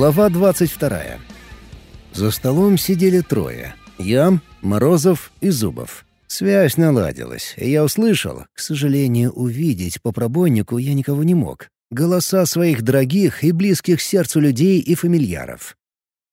Глава 22. За столом сидели трое. Я, Морозов и Зубов. Связь наладилась, и я услышал, к сожалению, увидеть по пробойнику я никого не мог. Голоса своих дорогих и близких сердцу людей и фамильяров.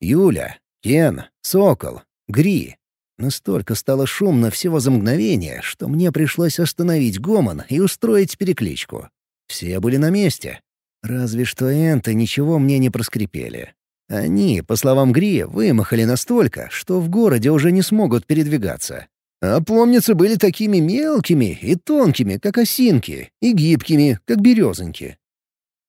Юля, Кен, Сокол, Гри. Настолько стало шумно всего за мгновение, что мне пришлось остановить гомон и устроить перекличку. Все были на месте. Разве что энты ничего мне не проскрипели. Они, по словам Гри, вымахали настолько, что в городе уже не смогут передвигаться. А помнится, были такими мелкими и тонкими, как осинки, и гибкими, как березоньки.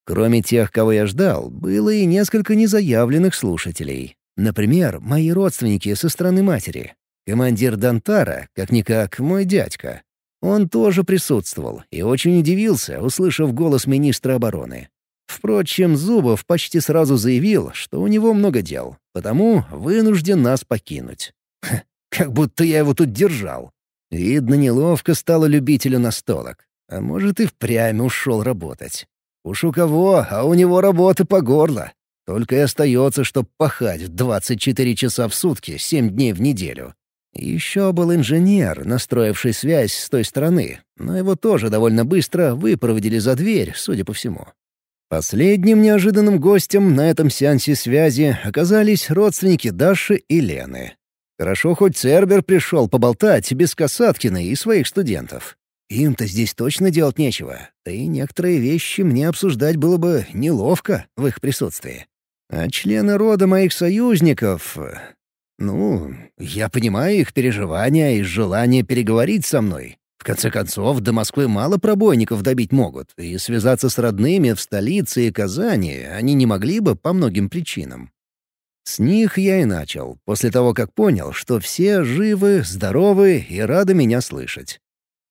Кроме тех, кого я ждал, было и несколько незаявленных слушателей. Например, мои родственники со стороны матери. Командир Дантара, как-никак, мой дядька. Он тоже присутствовал и очень удивился, услышав голос министра обороны. Впрочем, Зубов почти сразу заявил, что у него много дел, потому вынужден нас покинуть. Ха, как будто я его тут держал. Видно, неловко стало любителю настолок. А может, и впрямь ушел работать. Уж у кого, а у него работы по горло. Только и остается, чтоб пахать в 24 часа в сутки, 7 дней в неделю. Еще был инженер, настроивший связь с той стороны, но его тоже довольно быстро выпроводили за дверь, судя по всему. Последним неожиданным гостем на этом сеансе связи оказались родственники Даши и Лены. Хорошо, хоть Цербер пришел поболтать без Касаткина и своих студентов. Им-то здесь точно делать нечего, да и некоторые вещи мне обсуждать было бы неловко в их присутствии. А члены рода моих союзников... Ну, я понимаю их переживания и желание переговорить со мной. В конце концов, до Москвы мало пробойников добить могут, и связаться с родными в столице и Казани они не могли бы по многим причинам. С них я и начал, после того, как понял, что все живы, здоровы и рады меня слышать.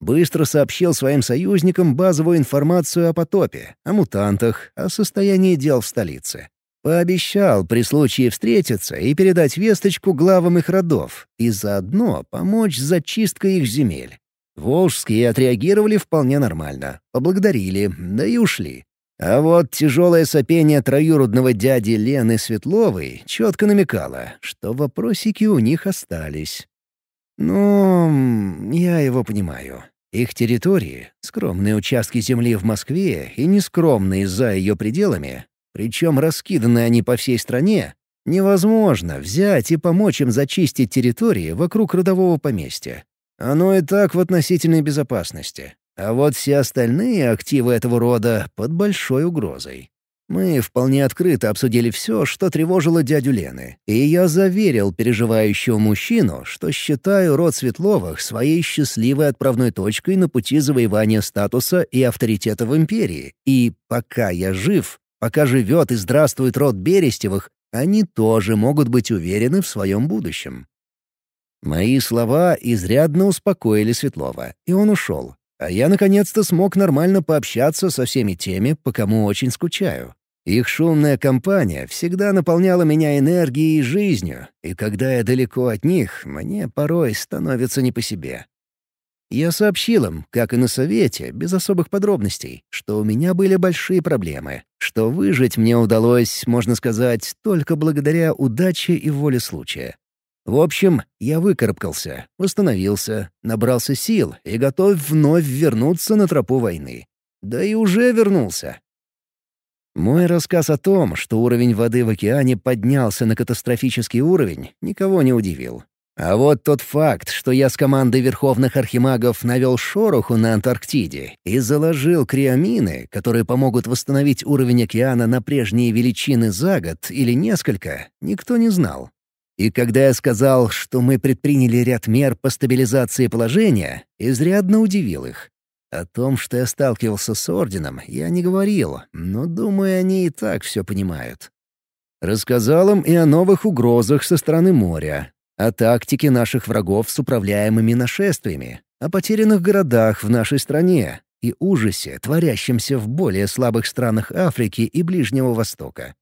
Быстро сообщил своим союзникам базовую информацию о потопе, о мутантах, о состоянии дел в столице. Пообещал при случае встретиться и передать весточку главам их родов и заодно помочь с зачисткой их земель. Волжские отреагировали вполне нормально, поблагодарили, да и ушли. А вот тяжелое сопение троюродного дяди Лены Светловой четко намекало, что вопросики у них остались. Ну, я его понимаю. Их территории, скромные участки земли в Москве и нескромные за ее пределами, причем раскиданы они по всей стране, невозможно взять и помочь им зачистить территории вокруг родового поместья. Оно и так в относительной безопасности. А вот все остальные активы этого рода под большой угрозой. Мы вполне открыто обсудили все, что тревожило дядю Лены, и я заверил переживающего мужчину, что считаю род Светловых своей счастливой отправной точкой на пути завоевания статуса и авторитета в империи, и пока я жив, пока живет и здравствует род Берестевых, они тоже могут быть уверены в своем будущем. Мои слова изрядно успокоили Светлова, и он ушел, а я наконец-то смог нормально пообщаться со всеми теми, по кому очень скучаю. Их шумная компания всегда наполняла меня энергией и жизнью, и когда я далеко от них, мне порой становится не по себе. Я сообщил им, как и на совете, без особых подробностей, что у меня были большие проблемы, что выжить мне удалось, можно сказать, только благодаря удаче и воле случая. В общем, я выкарабкался, восстановился, набрался сил и готов вновь вернуться на тропу войны. Да и уже вернулся. Мой рассказ о том, что уровень воды в океане поднялся на катастрофический уровень, никого не удивил. А вот тот факт, что я с командой верховных архимагов навел шороху на Антарктиде и заложил криомины, которые помогут восстановить уровень океана на прежние величины за год или несколько, никто не знал. И когда я сказал, что мы предприняли ряд мер по стабилизации положения, изрядно удивил их. О том, что я сталкивался с Орденом, я не говорил, но, думаю, они и так все понимают. Рассказал им и о новых угрозах со стороны моря, о тактике наших врагов с управляемыми нашествиями, о потерянных городах в нашей стране и ужасе, творящемся в более слабых странах Африки и Ближнего Востока.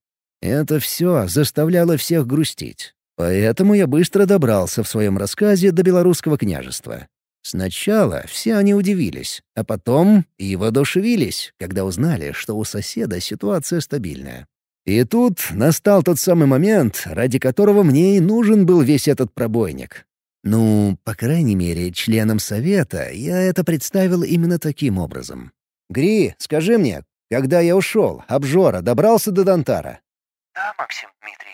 Это все заставляло всех грустить. Поэтому я быстро добрался в своем рассказе до белорусского княжества. Сначала все они удивились, а потом и воодушевились, когда узнали, что у соседа ситуация стабильная. И тут настал тот самый момент, ради которого мне и нужен был весь этот пробойник. Ну, по крайней мере, членам совета я это представил именно таким образом. «Гри, скажи мне, когда я ушел, обжора добрался до Донтара?» «Да, Максим Дмитриевич,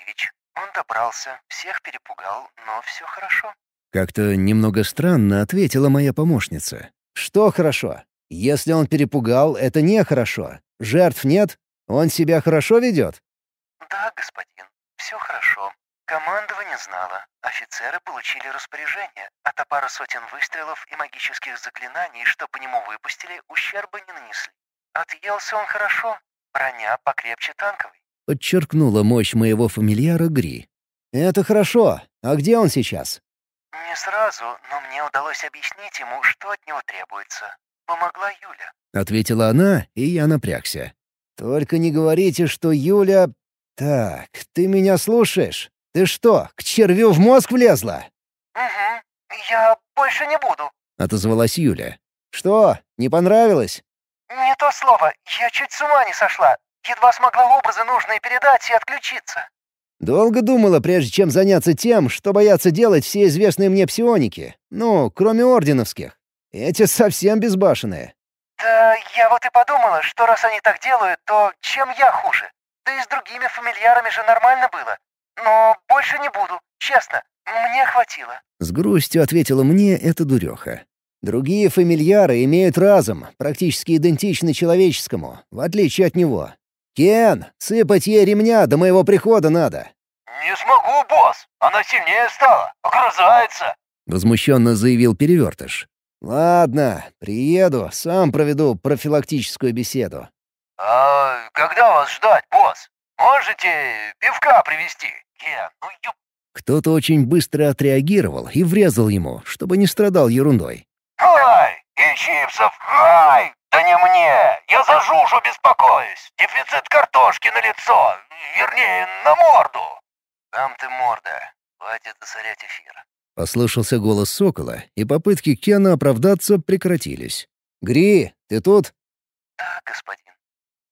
он добрался, всех перепугал, но все хорошо». Как-то немного странно ответила моя помощница. «Что хорошо? Если он перепугал, это нехорошо. Жертв нет? Он себя хорошо ведет?» «Да, господин, все хорошо. Командование знало. Офицеры получили распоряжение. От пары сотен выстрелов и магических заклинаний, что по нему выпустили, ущерба не нанесли. Отъелся он хорошо. Броня покрепче танковой. Подчеркнула мощь моего фамильяра Гри. «Это хорошо. А где он сейчас?» «Не сразу, но мне удалось объяснить ему, что от него требуется. Помогла Юля». Ответила она, и я напрягся. «Только не говорите, что Юля... Так, ты меня слушаешь? Ты что, к червю в мозг влезла?» «Угу. Я больше не буду», — отозвалась Юля. «Что, не понравилось?» «Не то слово. Я чуть с ума не сошла. Едва смогла образы нужные передать и отключиться». «Долго думала, прежде чем заняться тем, что боятся делать все известные мне псионики. Ну, кроме орденовских. Эти совсем безбашенные». «Да я вот и подумала, что раз они так делают, то чем я хуже? Да и с другими фамильярами же нормально было. Но больше не буду, честно. Мне хватило». С грустью ответила мне эта дуреха. Другие фамильяры имеют разум, практически идентичный человеческому, в отличие от него. Кен, сыпать ей ремня до моего прихода надо. «Не смогу, босс! Она сильнее стала, огрызается!» — возмущенно заявил Перевертыш. «Ладно, приеду, сам проведу профилактическую беседу». «А когда вас ждать, босс? Можете пивка привезти? Кен, ну ёп...» Кто-то очень быстро отреагировал и врезал ему, чтобы не страдал ерундой. «Ай! И чипсов! Ай! Да не мне! Я за Жужу беспокоюсь! Дефицит картошки на лицо! Вернее, на морду!» «Там ты морда. Хватит осорять эфир». Послышался голос сокола, и попытки Кена оправдаться прекратились. «Гри, ты тут?» «Да, господин».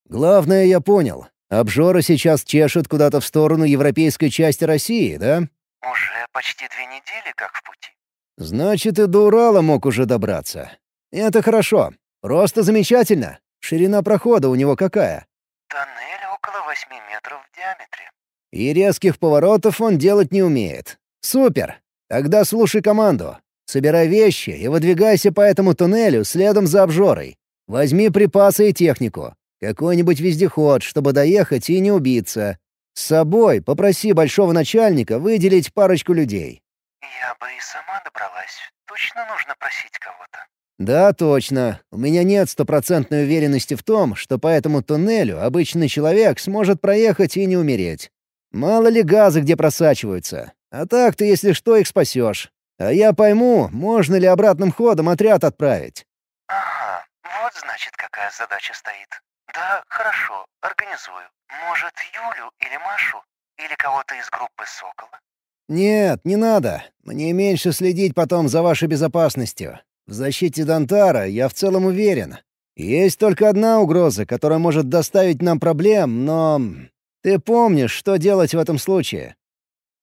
«Главное, я понял. Обжора сейчас чешет куда-то в сторону европейской части России, да?» «Уже почти две недели как в пути». «Значит, и до Урала мог уже добраться. Это хорошо. Просто замечательно. Ширина прохода у него какая?» «Тоннель около восьми метров в диаметре». «И резких поворотов он делать не умеет. Супер! Тогда слушай команду. Собирай вещи и выдвигайся по этому туннелю следом за обжорой. Возьми припасы и технику. Какой-нибудь вездеход, чтобы доехать и не убиться. С собой попроси большого начальника выделить парочку людей. Я бы и сама добралась. Точно нужно просить кого-то. Да, точно. У меня нет стопроцентной уверенности в том, что по этому туннелю обычный человек сможет проехать и не умереть. Мало ли газы где просачиваются. А так ты, если что, их спасешь. А я пойму, можно ли обратным ходом отряд отправить. Ага, вот значит, какая задача стоит. Да, хорошо, организую. Может, Юлю или Машу? Или кого-то из группы «Сокола»? Нет, не надо. Мне меньше следить потом за вашей безопасностью. В защите Донтара я в целом уверен. Есть только одна угроза, которая может доставить нам проблем, но... Ты помнишь, что делать в этом случае?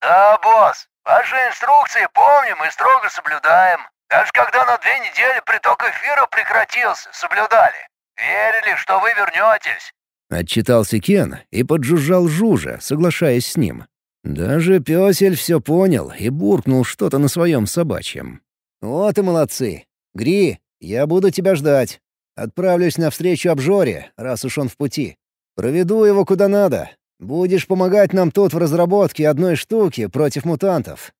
«Да, босс. Ваши инструкции помним и строго соблюдаем. Даже когда на две недели приток эфира прекратился, соблюдали. Верили, что вы вернетесь». Отчитался Кен и поджужжал Жужа, соглашаясь с ним. Даже пёсель все понял и буркнул что-то на своем собачьем. «Вот и молодцы. Гри, я буду тебя ждать. Отправлюсь навстречу обжоре, раз уж он в пути. Проведу его куда надо, Будешь помогать нам тут в разработке одной штуки против мутантов».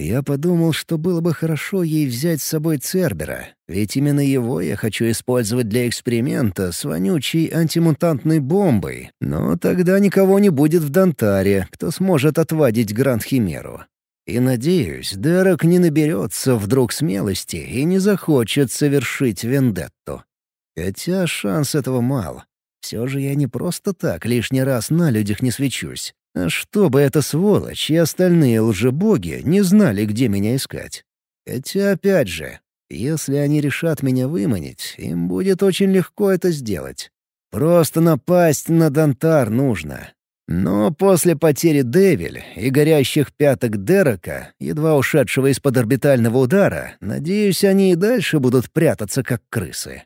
Я подумал, что было бы хорошо ей взять с собой Цербера, ведь именно его я хочу использовать для эксперимента с вонючей антимутантной бомбой, но тогда никого не будет в Донтаре, кто сможет отвадить Гранд-Химеру. И, надеюсь, Дерек не наберется вдруг смелости и не захочет совершить вендетту. Хотя шанс этого мал. Все же я не просто так лишний раз на людях не свечусь, а чтобы эта сволочь и остальные лжебоги не знали, где меня искать. Хотя, опять же, если они решат меня выманить, им будет очень легко это сделать. Просто напасть на Донтар нужно. Но после потери Девиль и горящих пяток Дерека, едва ушедшего из-под орбитального удара, надеюсь, они и дальше будут прятаться, как крысы.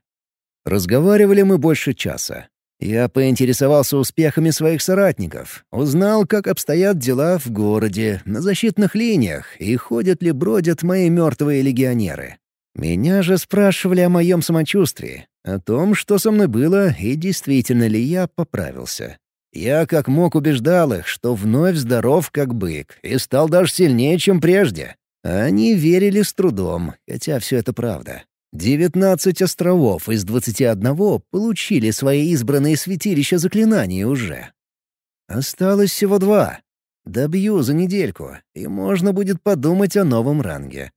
Разговаривали мы больше часа. Я поинтересовался успехами своих соратников, узнал, как обстоят дела в городе, на защитных линиях, и ходят ли бродят мои мертвые легионеры. Меня же спрашивали о моем самочувствии, о том, что со мной было и действительно ли я поправился. Я как мог убеждал их, что вновь здоров как бык и стал даже сильнее, чем прежде. Они верили с трудом, хотя все это правда. Девятнадцать островов из двадцати одного получили свои избранные святилища заклинаний уже. Осталось всего два. Добью за недельку, и можно будет подумать о новом ранге.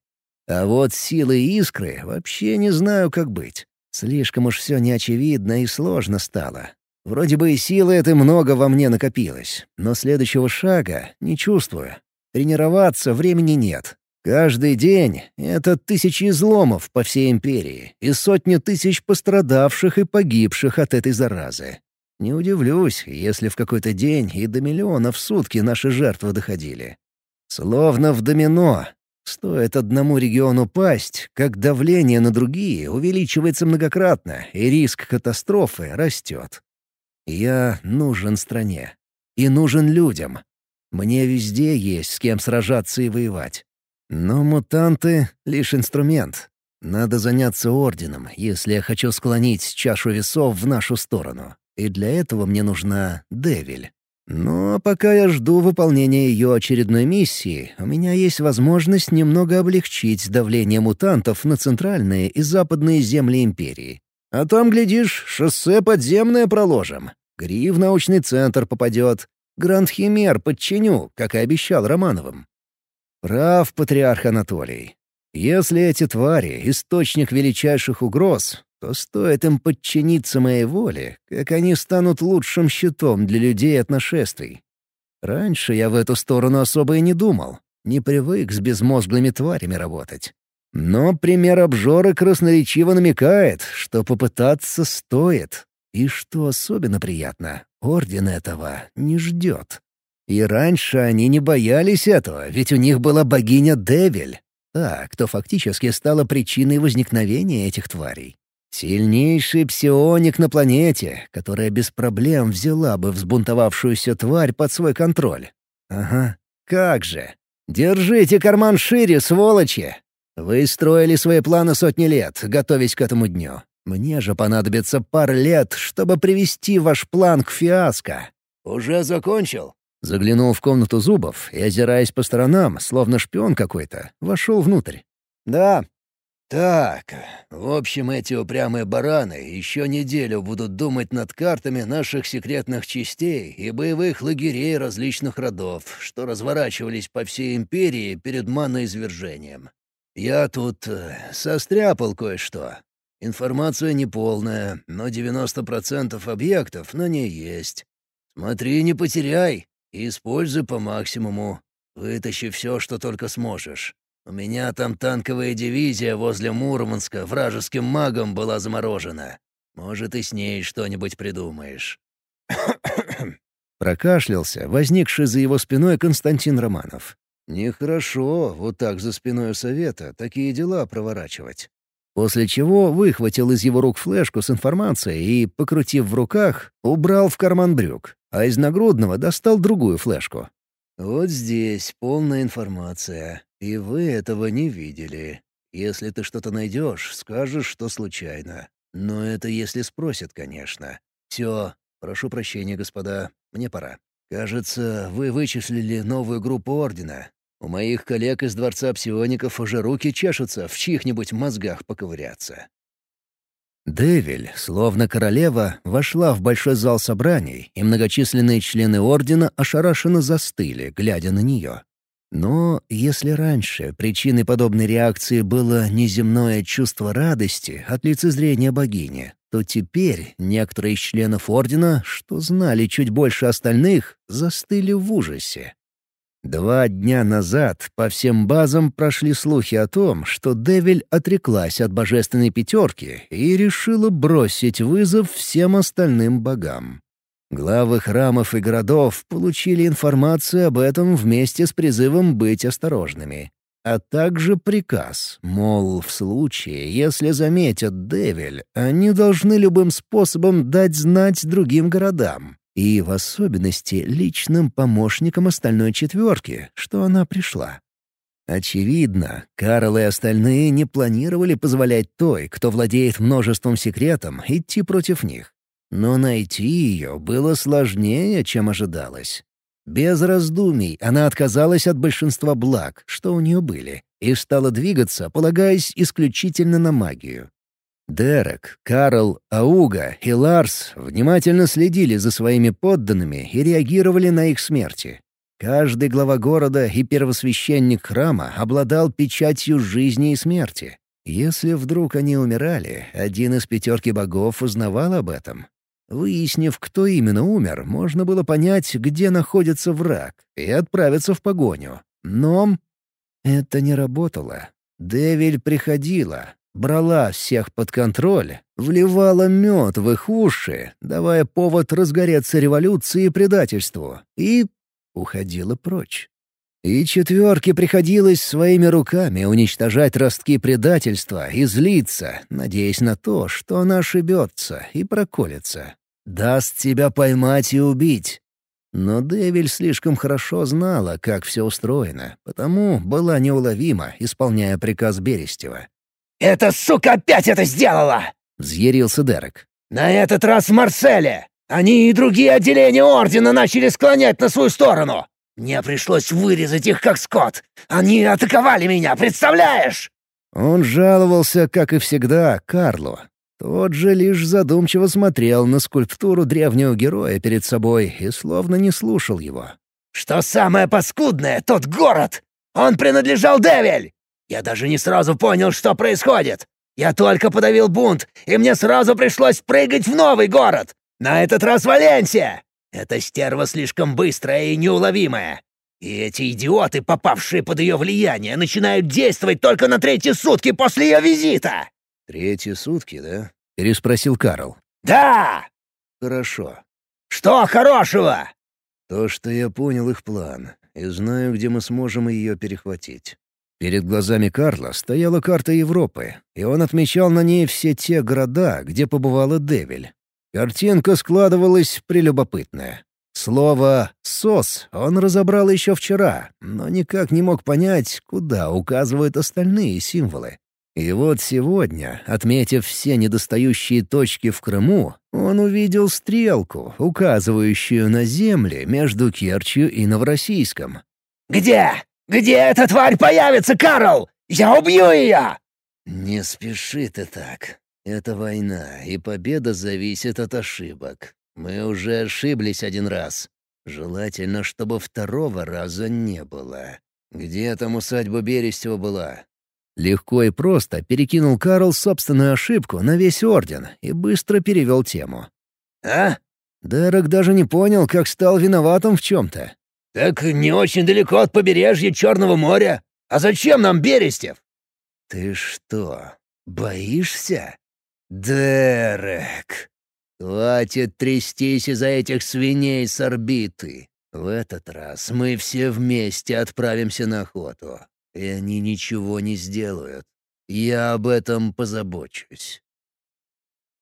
А вот силы искры вообще не знаю, как быть. Слишком уж все неочевидно и сложно стало. Вроде бы и силы это много во мне накопилось, но следующего шага не чувствую. Тренироваться времени нет. Каждый день — это тысячи изломов по всей империи и сотни тысяч пострадавших и погибших от этой заразы. Не удивлюсь, если в какой-то день и до миллиона в сутки наши жертвы доходили. Словно в домино. Стоит одному региону пасть, как давление на другие увеличивается многократно, и риск катастрофы растет. Я нужен стране. И нужен людям. Мне везде есть с кем сражаться и воевать. Но мутанты — лишь инструмент. Надо заняться орденом, если я хочу склонить чашу весов в нашу сторону. И для этого мне нужна Девиль. Но пока я жду выполнения ее очередной миссии, у меня есть возможность немного облегчить давление мутантов на центральные и западные земли Империи. А там, глядишь, шоссе подземное проложим. Гри в научный центр попадет. Гранд Химер подчиню, как и обещал Романовым. Прав патриарх Анатолий. Если эти твари — источник величайших угроз, то стоит им подчиниться моей воле, как они станут лучшим щитом для людей от нашествий. Раньше я в эту сторону особо и не думал, не привык с безмозглыми тварями работать. Но пример обжоры красноречиво намекает, что попытаться стоит. И что особенно приятно, Орден этого не ждет. И раньше они не боялись этого, ведь у них была богиня Девель, та, кто фактически стала причиной возникновения этих тварей. Сильнейший псионик на планете, которая без проблем взяла бы взбунтовавшуюся тварь под свой контроль. Ага, как же. Держите карман шире, сволочи! Вы строили свои планы сотни лет, готовясь к этому дню. Мне же понадобится пара лет, чтобы привести ваш план к фиаско». «Уже закончил?» Заглянул в комнату зубов и, озираясь по сторонам, словно шпион какой-то, вошел внутрь. «Да». «Так, в общем, эти упрямые бараны еще неделю будут думать над картами наших секретных частей и боевых лагерей различных родов, что разворачивались по всей империи перед маноизвержением. Я тут э, состряпал кое-что. Информация неполная, но 90% объектов на ней есть. Смотри, не потеряй и используй по максимуму. Вытащи все, что только сможешь. У меня там танковая дивизия возле Мурманска вражеским магом была заморожена. Может, и с ней что-нибудь придумаешь». Прокашлялся, возникший за его спиной Константин Романов. Нехорошо вот так за спиной совета такие дела проворачивать. После чего выхватил из его рук флешку с информацией и, покрутив в руках, убрал в карман брюк, а из нагрудного достал другую флешку. «Вот здесь полная информация, и вы этого не видели. Если ты что-то найдешь, скажешь, что случайно. Но это если спросят, конечно. Все, прошу прощения, господа, мне пора. Кажется, вы вычислили новую группу Ордена. У моих коллег из Дворца Псиоников уже руки чешутся в чьих-нибудь мозгах поковыряться. Девиль, словно королева, вошла в большой зал собраний, и многочисленные члены Ордена ошарашенно застыли, глядя на нее. Но если раньше причиной подобной реакции было неземное чувство радости от лицезрения богини, то теперь некоторые из членов Ордена, что знали чуть больше остальных, застыли в ужасе. Два дня назад по всем базам прошли слухи о том, что Девиль отреклась от божественной пятерки и решила бросить вызов всем остальным богам. Главы храмов и городов получили информацию об этом вместе с призывом быть осторожными. А также приказ, мол, в случае, если заметят Девиль, они должны любым способом дать знать другим городам. И в особенности личным помощникам остальной четверки, что она пришла. Очевидно, Карл и остальные не планировали позволять той, кто владеет множеством секретом, идти против них. Но найти ее было сложнее, чем ожидалось. Без раздумий она отказалась от большинства благ, что у нее были, и стала двигаться, полагаясь исключительно на магию. Дерек, Карл, Ауга и Ларс внимательно следили за своими подданными и реагировали на их смерти. Каждый глава города и первосвященник храма обладал печатью жизни и смерти. Если вдруг они умирали, один из пятерки богов узнавал об этом, Выяснив, кто именно умер, можно было понять, где находится враг, и отправиться в погоню. Но это не работало. Девиль приходила, брала всех под контроль, вливала мед в их уши, давая повод разгореться революции и предательству, и уходила прочь. И четверке приходилось своими руками уничтожать ростки предательства и злиться, надеясь на то, что она ошибется и проколется. Даст тебя поймать и убить. Но Девиль слишком хорошо знала, как все устроено, потому была неуловима, исполняя приказ Берестева. «Эта сука опять это сделала!» — взъярился Дерек. «На этот раз в Марселе! Они и другие отделения Ордена начали склонять на свою сторону! Мне пришлось вырезать их как скот. Они атаковали меня, представляешь?» Он жаловался, как и всегда, Карлу. Тот же лишь задумчиво смотрел на скульптуру древнего героя перед собой и словно не слушал его. «Что самое паскудное, тот город! Он принадлежал Девель! Я даже не сразу понял, что происходит. Я только подавил бунт, и мне сразу пришлось прыгать в новый город. На этот раз Валенсия! Эта стерва слишком быстрая и неуловимая. И эти идиоты, попавшие под ее влияние, начинают действовать только на третьи сутки после ее визита!» «Третьи сутки, да?» — переспросил Карл. «Да!» «Хорошо». «Что хорошего?» «То, что я понял их план, и знаю, где мы сможем ее перехватить». Перед глазами Карла стояла карта Европы, и он отмечал на ней все те города, где побывала Девиль. Картинка складывалась прелюбопытная. Слово «сос» он разобрал еще вчера, но никак не мог понять, куда указывают остальные символы. И вот сегодня, отметив все недостающие точки в Крыму, он увидел стрелку, указывающую на земли между Керчью и Новороссийском. «Где? Где эта тварь появится, Карл? Я убью ее!» «Не спеши ты так. Это война, и победа зависит от ошибок. Мы уже ошиблись один раз. Желательно, чтобы второго раза не было. Где там усадьба Берестева была? Легко и просто перекинул Карл собственную ошибку на весь Орден и быстро перевел тему. «А?» Дерек даже не понял, как стал виноватым в чем-то. «Так не очень далеко от побережья Черного моря. А зачем нам Берестев?» «Ты что, боишься?» «Дерек! Хватит трястись из-за этих свиней с орбиты. В этот раз мы все вместе отправимся на охоту, и они ничего не сделают. Я об этом позабочусь».